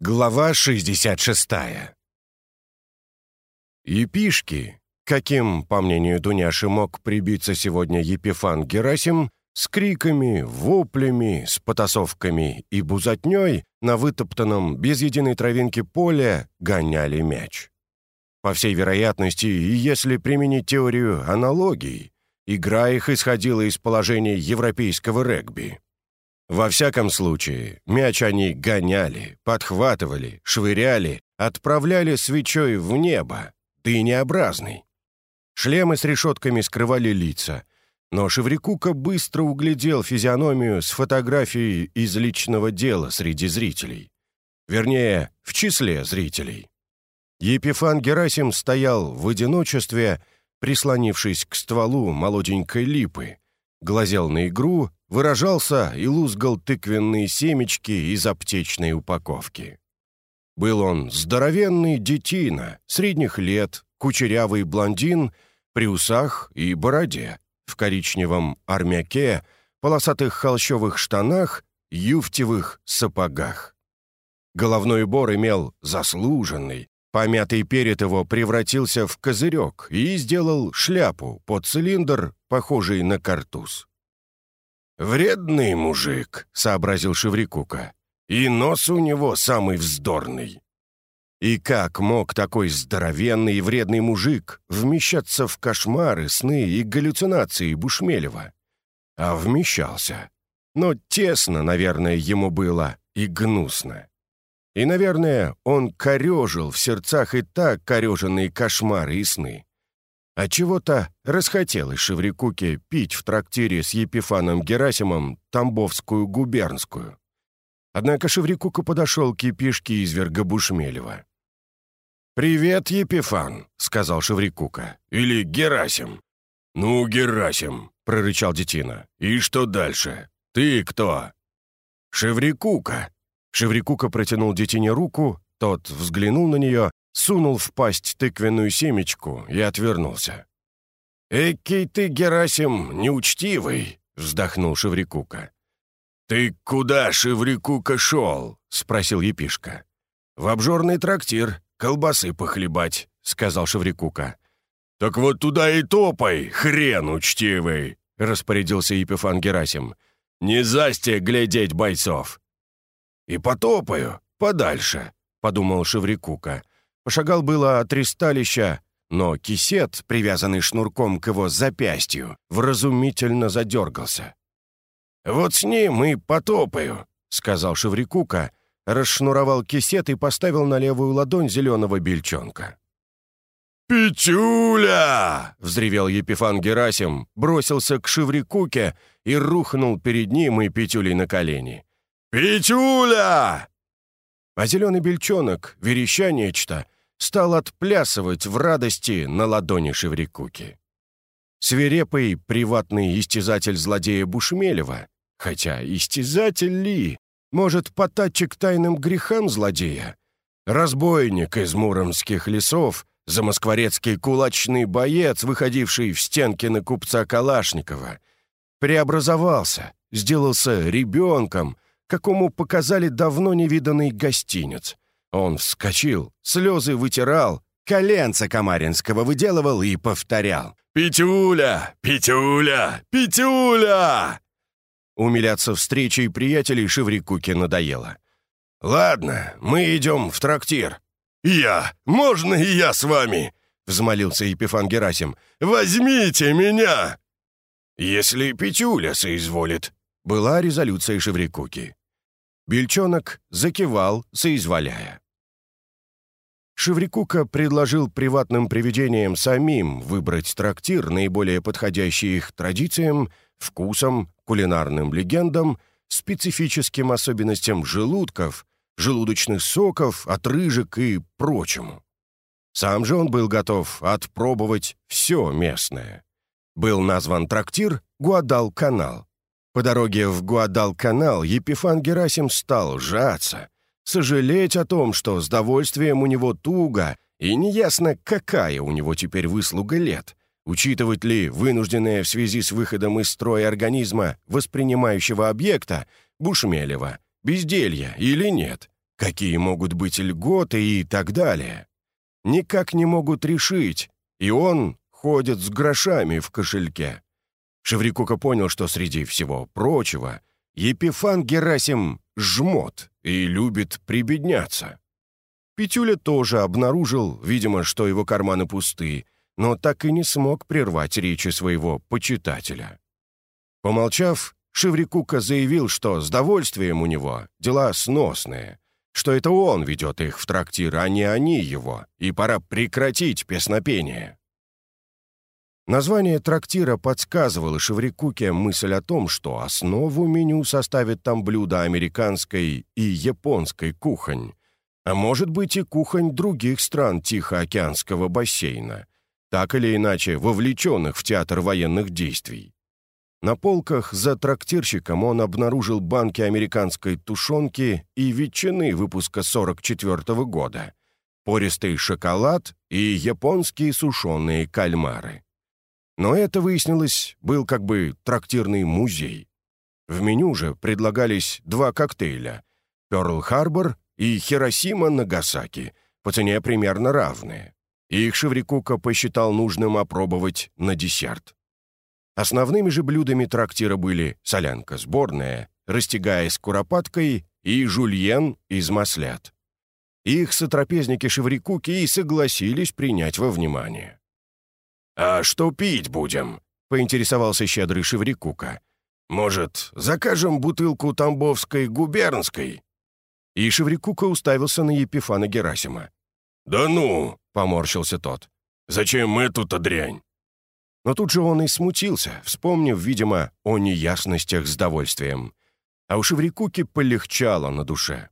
Глава 66 Епишки, каким, по мнению Дуняши, мог прибиться сегодня Епифан Герасим, с криками, воплями, с потасовками и бузотней на вытоптанном без единой травинки поле гоняли мяч. По всей вероятности, и если применить теорию аналогий, игра их исходила из положения европейского регби. Во всяком случае, мяч они гоняли, подхватывали, швыряли, отправляли свечой в небо, дынеобразный. Шлемы с решетками скрывали лица, но Шеврикука быстро углядел физиономию с фотографией из личного дела среди зрителей. Вернее, в числе зрителей. Епифан Герасим стоял в одиночестве, прислонившись к стволу молоденькой липы, глазел на игру, выражался и лузгал тыквенные семечки из аптечной упаковки. Был он здоровенный детина, средних лет, кучерявый блондин, при усах и бороде, в коричневом армяке, полосатых холщовых штанах, юфтевых сапогах. Головной убор имел заслуженный, помятый перед его превратился в козырек и сделал шляпу под цилиндр, похожий на картуз. «Вредный мужик», — сообразил Шеврикука. «И нос у него самый вздорный». И как мог такой здоровенный и вредный мужик вмещаться в кошмары, сны и галлюцинации Бушмелева? А вмещался. Но тесно, наверное, ему было и гнусно. И, наверное, он корежил в сердцах и так кореженные кошмары и сны. А чего-то расхотелось Шеврикуке пить в трактире с Епифаном Герасимом Тамбовскую губернскую. Однако Шеврикука подошел к епишке изверга Бушмелева. «Привет, Епифан», — сказал Шеврикука. «Или Герасим». «Ну, Герасим», — прорычал детина. «И что дальше? Ты кто?» «Шеврикука». Шеврикука протянул детине руку, тот взглянул на нее сунул в пасть тыквенную семечку и отвернулся. «Экий ты, Герасим, неучтивый!» — вздохнул Шеврикука. «Ты куда, Шеврикука, шел?» — спросил Епишка. «В обжорный трактир, колбасы похлебать», — сказал Шеврикука. «Так вот туда и топай, хрен учтивый!» — распорядился Епифан Герасим. «Не засте глядеть бойцов!» «И потопаю, подальше», — подумал Шеврикука. Пошагал было от ристалища, но кисет, привязанный шнурком к его запястью, вразумительно задергался. «Вот с ним и потопаю», — сказал Шеврикука, расшнуровал кисет и поставил на левую ладонь зеленого бельчонка. «Петюля!» — взревел Епифан Герасим, бросился к Шеврикуке и рухнул перед ним и Петюлей на колени. «Петюля!» А зеленый бельчонок, вереща нечто, стал отплясывать в радости на ладони Шеврикуки. Свирепый приватный истязатель злодея Бушмелева, хотя истязатель ли, может, потачек тайным грехам злодея, разбойник из муромских лесов, замоскворецкий кулачный боец, выходивший в стенки на купца Калашникова, преобразовался, сделался ребенком, какому показали давно невиданный гостинец — он вскочил, слезы вытирал, коленца Камаринского выделывал и повторял. «Петюля! Петюля! Петюля!» Умиляться встречей приятелей Шеврикуке надоело. «Ладно, мы идем в трактир». «Я! Можно и я с вами?» — взмолился Епифан Герасим. «Возьмите меня!» «Если Петюля соизволит», — была резолюция Шеврикуки. Бельчонок закивал, соизволяя. Шеврикука предложил приватным привидениям самим выбрать трактир, наиболее подходящий их традициям, вкусам, кулинарным легендам, специфическим особенностям желудков, желудочных соков, отрыжек и прочему. Сам же он был готов отпробовать все местное. Был назван трактир «Гуадал-канал», по дороге в Гуадал-канал Епифан Герасим стал жаться, сожалеть о том, что с довольствием у него туго, и неясно, какая у него теперь выслуга лет, учитывать ли вынужденное в связи с выходом из строя организма воспринимающего объекта Бушмелева, безделья или нет, какие могут быть льготы и так далее. Никак не могут решить, и он ходит с грошами в кошельке. Шеврикука понял, что среди всего прочего Епифан Герасим жмот и любит прибедняться. Петюля тоже обнаружил, видимо, что его карманы пусты, но так и не смог прервать речи своего почитателя. Помолчав, Шеврикука заявил, что с довольствием у него дела сносные, что это он ведет их в трактир, а не они его, и пора прекратить песнопение. Название трактира подсказывало Шеврикуке мысль о том, что основу меню составит там блюда американской и японской кухонь, а может быть и кухонь других стран Тихоокеанского бассейна, так или иначе вовлеченных в театр военных действий. На полках за трактирщиком он обнаружил банки американской тушенки и ветчины выпуска 44 -го года, пористый шоколад и японские сушеные кальмары. Но это, выяснилось, был как бы трактирный музей. В меню же предлагались два коктейля — «Пёрл-Харбор» и «Хиросима-Нагасаки», по цене примерно равные. Их Шеврикука посчитал нужным опробовать на десерт. Основными же блюдами трактира были солянка сборная, растягая с куропаткой и жульен из маслят. Их сотрапезники Шеврикуки и согласились принять во внимание. «А что пить будем?» — поинтересовался щедрый Шеврикука. «Может, закажем бутылку Тамбовской губернской?» И Шеврикука уставился на Епифана Герасима. «Да ну!» — поморщился тот. «Зачем эту-то дрянь?» Но тут же он и смутился, вспомнив, видимо, о неясностях с довольствием. А у Шеврикуки полегчало на душе.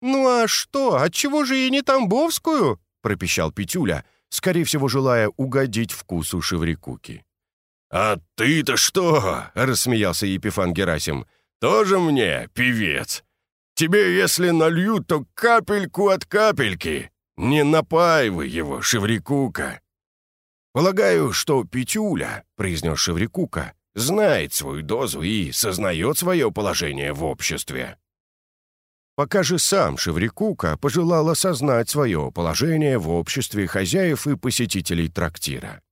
«Ну а что, отчего же и не Тамбовскую?» — пропищал Петюля, скорее всего, желая угодить вкусу Шеврикуки. «А ты-то что?» — рассмеялся Епифан Герасим. «Тоже мне певец. Тебе, если налью, то капельку от капельки. Не напаивай его, Шеврикука. «Полагаю, что Петюля», — произнес Шеврикука, «знает свою дозу и сознает свое положение в обществе». Пока же сам Шеврикука пожелал осознать свое положение в обществе хозяев и посетителей трактира.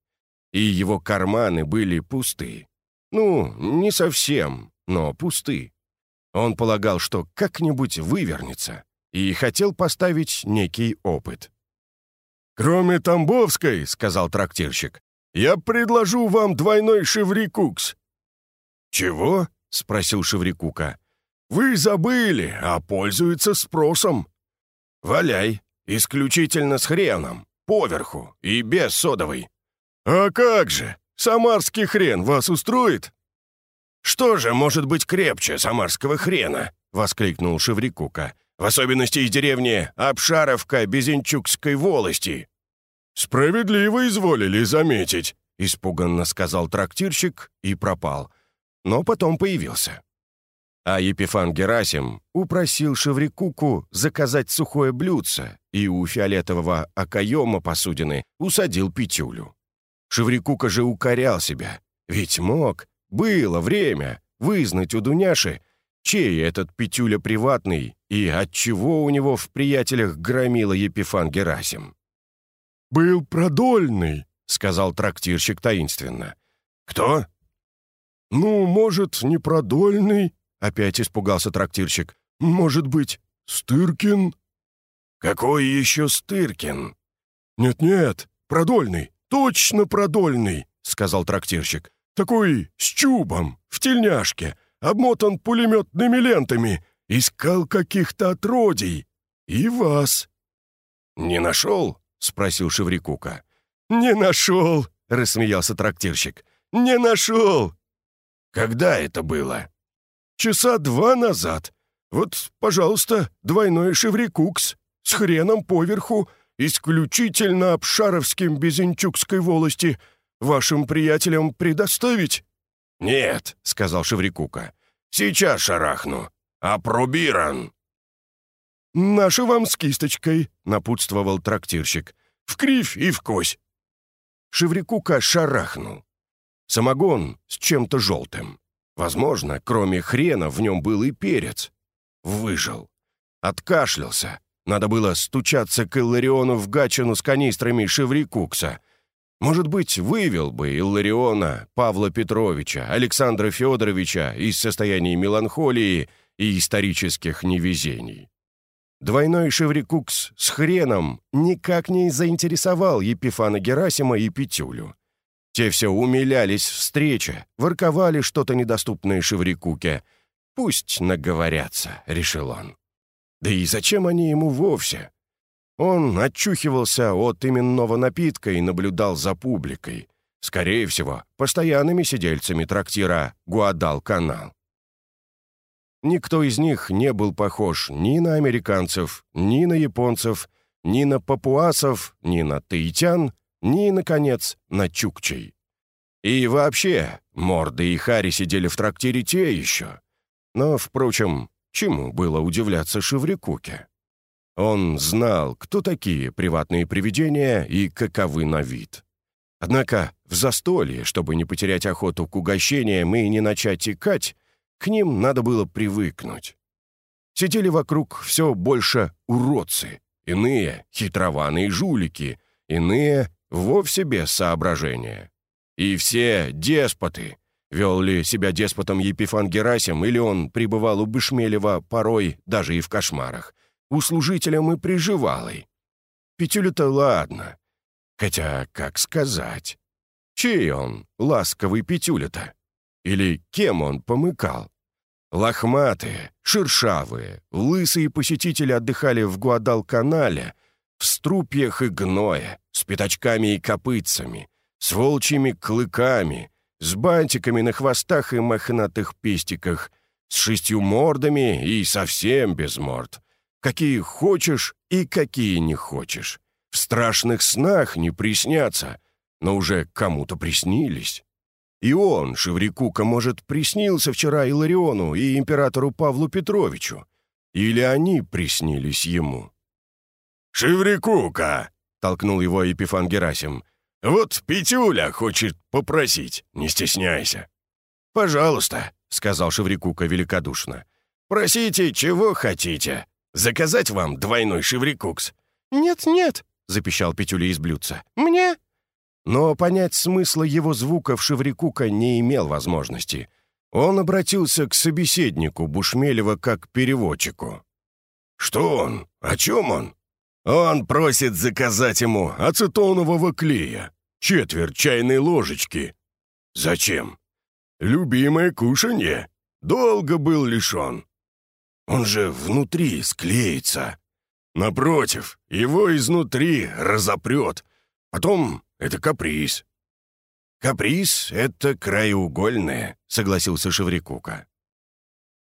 И его карманы были пусты. Ну, не совсем, но пусты. Он полагал, что как-нибудь вывернется, и хотел поставить некий опыт. «Кроме Тамбовской, — сказал трактирщик, — я предложу вам двойной шеврикукс». «Чего?» — спросил Шеврикука. «Вы забыли, а пользуется спросом». «Валяй, исключительно с хреном, поверху и без содовой». «А как же? Самарский хрен вас устроит?» «Что же может быть крепче самарского хрена?» — воскликнул Шеврикука. «В особенности из деревни Обшаровка Безенчукской волости». «Справедливо изволили заметить», — испуганно сказал трактирщик и пропал. Но потом появился. А Епифан Герасим упросил Шеврикуку заказать сухое блюдце и у фиолетового окоема посудины усадил Петюлю. Шеврикука же укорял себя, ведь мог, было время, вызнать у Дуняши, чей этот Петюля приватный и отчего у него в приятелях громила Епифан Герасим. «Был продольный», — сказал трактирщик таинственно. «Кто?» «Ну, может, не продольный?» — опять испугался трактирщик. «Может быть, Стыркин?» «Какой еще Стыркин?» «Нет-нет, продольный, точно продольный», — сказал трактирщик. «Такой с чубом, в тельняшке, обмотан пулеметными лентами, искал каких-то отродий. И вас». «Не нашел?» — спросил Шеврикука. «Не нашел!» — рассмеялся трактирщик. «Не нашел!» «Когда это было?» «Часа два назад. Вот, пожалуйста, двойной шеврикукс с хреном поверху, исключительно обшаровским Безенчукской волости. Вашим приятелям предоставить?» «Нет», — сказал Шеврикука. «Сейчас шарахну. А пробиран!» «Наша вам с кисточкой», — напутствовал трактирщик. «В кривь и в кось». Шеврикука шарахнул. Самогон с чем-то желтым. Возможно, кроме хрена в нем был и перец. Выжил. Откашлялся. Надо было стучаться к Иллариону в гачину с канистрами Шеврикукса. Может быть, вывел бы Иллариона, Павла Петровича, Александра Федоровича из состояния меланхолии и исторических невезений. Двойной Шеврикукс с хреном никак не заинтересовал Епифана Герасима и Петюлю. Те все умилялись встрече, ворковали что-то недоступное Шеврикуке. «Пусть наговорятся», — решил он. Да и зачем они ему вовсе? Он отчухивался от именного напитка и наблюдал за публикой. Скорее всего, постоянными сидельцами трактира «Гуадал-канал». Никто из них не был похож ни на американцев, ни на японцев, ни на папуасов, ни на таитян, ни, наконец, на чукчей. И вообще, Морды и Хари сидели в трактире те еще. Но, впрочем, чему было удивляться Шеврикуке? Он знал, кто такие приватные привидения и каковы на вид. Однако в застолье, чтобы не потерять охоту к угощениям и не начать текать, к ним надо было привыкнуть. Сидели вокруг все больше уродцы, иные — хитрованные жулики, иные — вовсе без соображения. И все деспоты. Вел ли себя деспотом Епифан Герасим, или он пребывал у Бышмелева порой даже и в кошмарах, у служителем и приживалой. Петюля-то ладно. Хотя, как сказать? Чей он, ласковый Петюля-то? Или кем он помыкал? Лохматые, шершавые, лысые посетители отдыхали в Гуадал-канале, в струпьях и гное, с пятачками и копытцами, с волчьими клыками, с бантиками на хвостах и мохнатых пестиках, с шестью мордами и совсем без морд. Какие хочешь и какие не хочешь. В страшных снах не приснятся, но уже кому-то приснились. И он, Шеврикука, может, приснился вчера Илариону и императору Павлу Петровичу. Или они приснились ему. «Шеврикука!» — толкнул его Епифан Герасим. «Вот Петюля хочет попросить, не стесняйся». «Пожалуйста», — сказал Шеврикука великодушно. «Просите, чего хотите. Заказать вам двойной Шеврикукс?» «Нет-нет», — запищал Петюля из блюдца. «Мне но понять смысла его звуков Шеврикука не имел возможности. Он обратился к собеседнику Бушмелева как переводчику. «Что он? О чем он?» «Он просит заказать ему ацетонового клея, четверть чайной ложечки». «Зачем?» «Любимое кушанье. Долго был лишен. Он же внутри склеится. Напротив, его изнутри разопрет. Потом это каприз». «Каприз — это краеугольное», — согласился Шеврикука.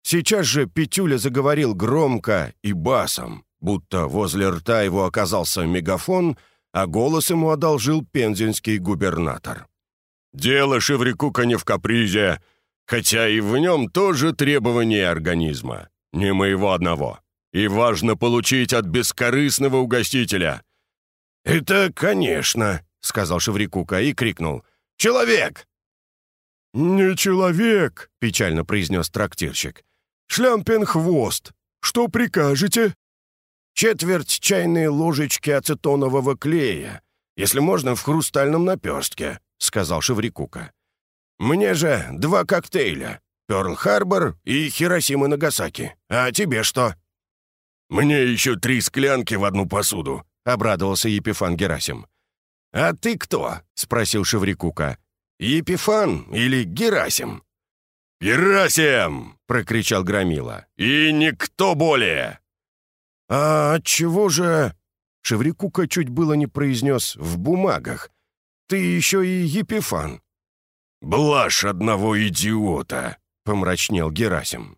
Сейчас же Петюля заговорил громко и басом, будто возле рта его оказался мегафон, а голос ему одолжил пензенский губернатор. «Дело Шеврикука не в капризе, хотя и в нем тоже требования организма, не моего одного. И важно получить от бескорыстного угостителя». «Это, конечно», — сказал Шеврикука и крикнул. «Человек!» «Не человек!» — печально произнес трактирщик. «Шлямпен-хвост! Что прикажете?» «Четверть чайной ложечки ацетонового клея, если можно, в хрустальном наперстке», — сказал Шеврикука. «Мне же два коктейля. Пёрл-Харбор и Хиросима Нагасаки. А тебе что?» «Мне еще три склянки в одну посуду», — обрадовался Епифан Герасим. «А ты кто?» — спросил Шеврикука. «Епифан или Герасим?» «Герасим!» — прокричал Громила. «И никто более!» «А чего же...» Шеврикука чуть было не произнес «в бумагах». «Ты еще и Епифан». «Блажь одного идиота!» — помрачнел Герасим.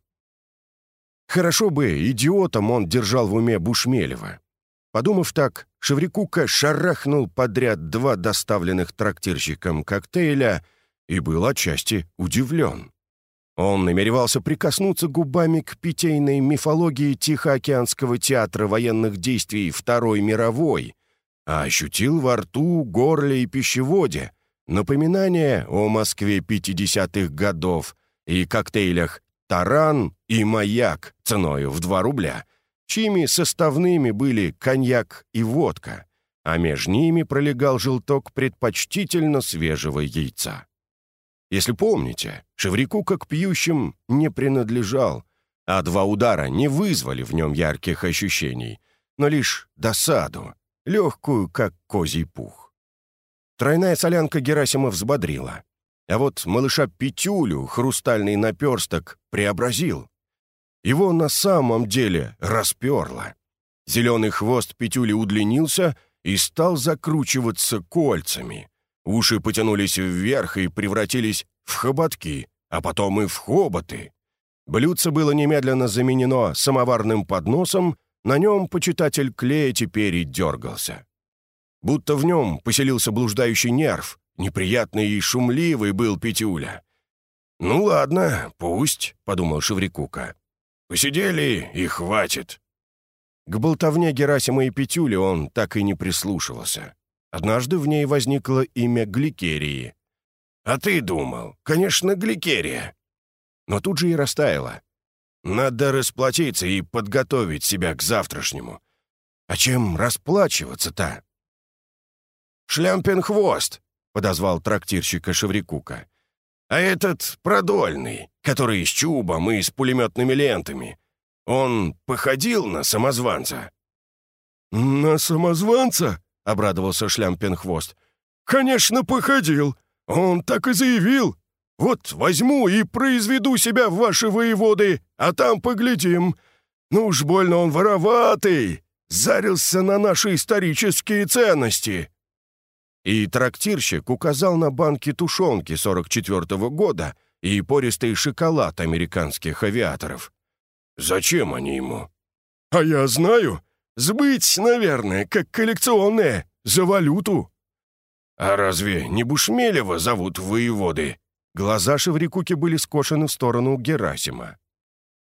Хорошо бы идиотом он держал в уме Бушмелева. Подумав так, Шеврикука шарахнул подряд два доставленных трактирщиком коктейля и был отчасти удивлен. Он намеревался прикоснуться губами к питейной мифологии Тихоокеанского театра военных действий Второй мировой, а ощутил во рту, горле и пищеводе напоминание о Москве 50-х годов и коктейлях «Таран» и «Маяк» ценою в 2 рубля — чьими составными были коньяк и водка, а между ними пролегал желток предпочтительно свежего яйца. Если помните, Шеврикука к пьющим не принадлежал, а два удара не вызвали в нем ярких ощущений, но лишь досаду, легкую, как козий пух. Тройная солянка Герасима взбодрила, а вот малыша Петюлю хрустальный наперсток преобразил. Его на самом деле расперло. Зеленый хвост Петюли удлинился и стал закручиваться кольцами. Уши потянулись вверх и превратились в хоботки, а потом и в хоботы. Блюдце было немедленно заменено самоварным подносом, на нем почитатель клея теперь и дергался. Будто в нем поселился блуждающий нерв, неприятный и шумливый был Петюля. «Ну ладно, пусть», — подумал Шеврикука. «Посидели и хватит». К болтовне Герасима и Петюли он так и не прислушивался. Однажды в ней возникло имя Гликерии. «А ты думал, конечно, Гликерия». Но тут же и растаяло. Надо расплатиться и подготовить себя к завтрашнему. А чем расплачиваться-то? «Шлямпенхвост», — подозвал трактирщика Шеврикука. «А этот продольный, который с чубом и с пулеметными лентами, он походил на самозванца?» «На самозванца?» — обрадовался Шлямпенхвост. «Конечно, походил. Он так и заявил. Вот возьму и произведу себя в ваши воеводы, а там поглядим. Ну уж больно он вороватый, зарился на наши исторические ценности». И трактирщик указал на банки тушенки 44-го года и пористый шоколад американских авиаторов. «Зачем они ему?» «А я знаю. Сбыть, наверное, как коллекционные, за валюту». «А разве не Бушмелева зовут воеводы?» Глаза Шеврикуки были скошены в сторону Герасима.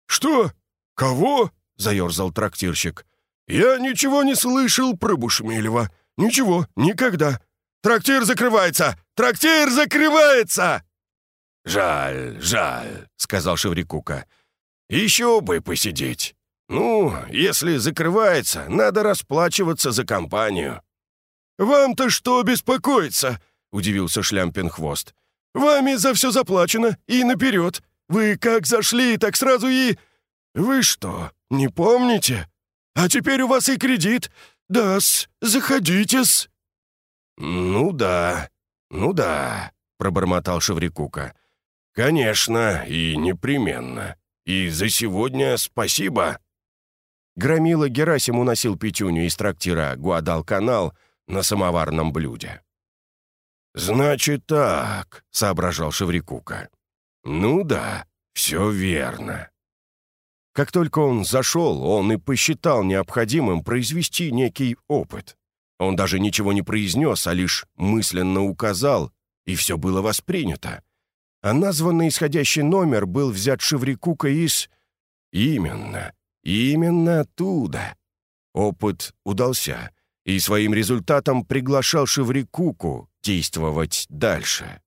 «Что? Кого?» — заерзал трактирщик. «Я ничего не слышал про Бушмелева. Ничего, никогда. Трактир закрывается! Трактир закрывается!» «Жаль, жаль», — сказал Шеврикука. «Еще бы посидеть. Ну, если закрывается, надо расплачиваться за компанию». «Вам-то что беспокоиться?» — удивился Шлямпенхвост. Вами за все заплачено и наперед. Вы как зашли, так сразу и... Вы что, не помните? А теперь у вас и кредит. Да-с, заходите-с». «Ну да, ну да», — пробормотал Шеврикука. «Конечно, и непременно. И за сегодня спасибо». Громила Герасим уносил Петюню из трактира «Гуадал-канал» на самоварном блюде. «Значит так», — соображал Шеврикука. «Ну да, все верно». Как только он зашел, он и посчитал необходимым произвести некий опыт. Он даже ничего не произнес, а лишь мысленно указал, и все было воспринято. А названный исходящий номер был взят Шеврикука из... Именно, именно оттуда. Опыт удался, и своим результатом приглашал Шеврикуку действовать дальше.